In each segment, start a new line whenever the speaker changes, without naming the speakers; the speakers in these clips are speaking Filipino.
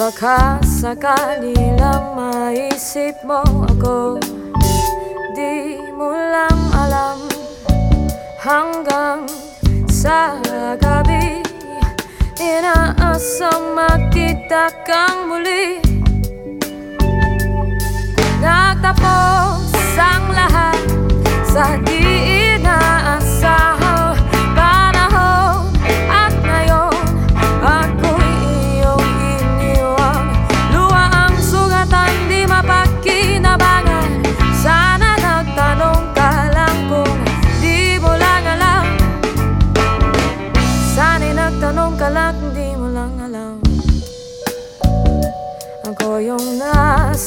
Baka sakali lang maisip mo ako. Di mo lang alam Hanggang sa gabi. Inaasang makita kang muli. Nagtapos ang lahat.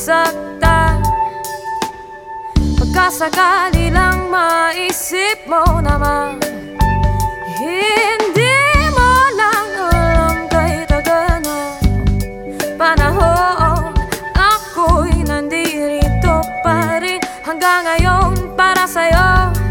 nasaktan. Pagkasakali lang maisip mo naman Hindi mo lang alam kay tagana Panahon ako'y nandirito pa rin. Hanggang ngayon para sa'yo.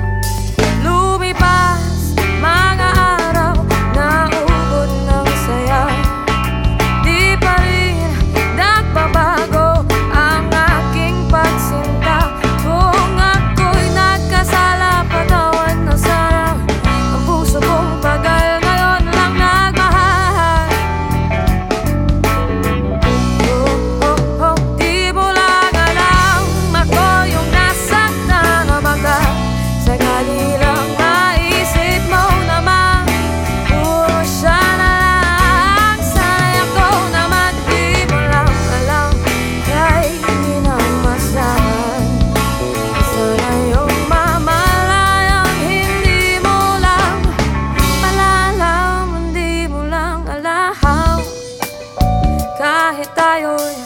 kahit tayo'y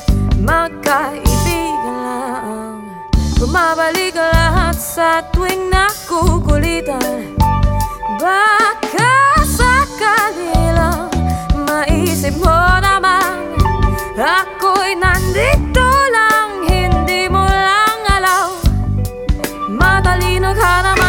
magkaibigan lang Bumabalik lahat sa tuwing nakukulitan. Baka sakali lang maisip mo naman Ako'y nandito lang, hindi mo lang alam. Matalinag ka naman.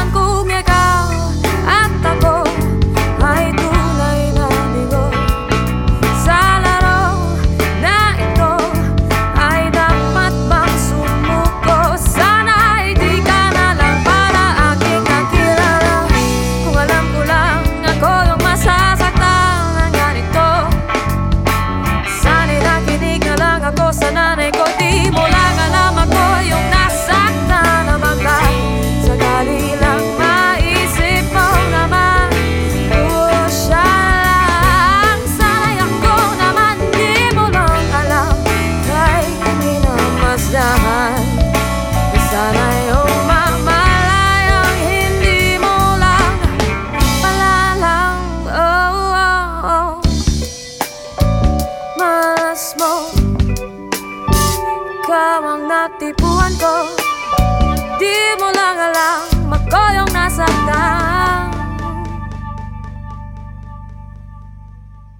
kiss mo Ikaw ang natipuan ko. Di mo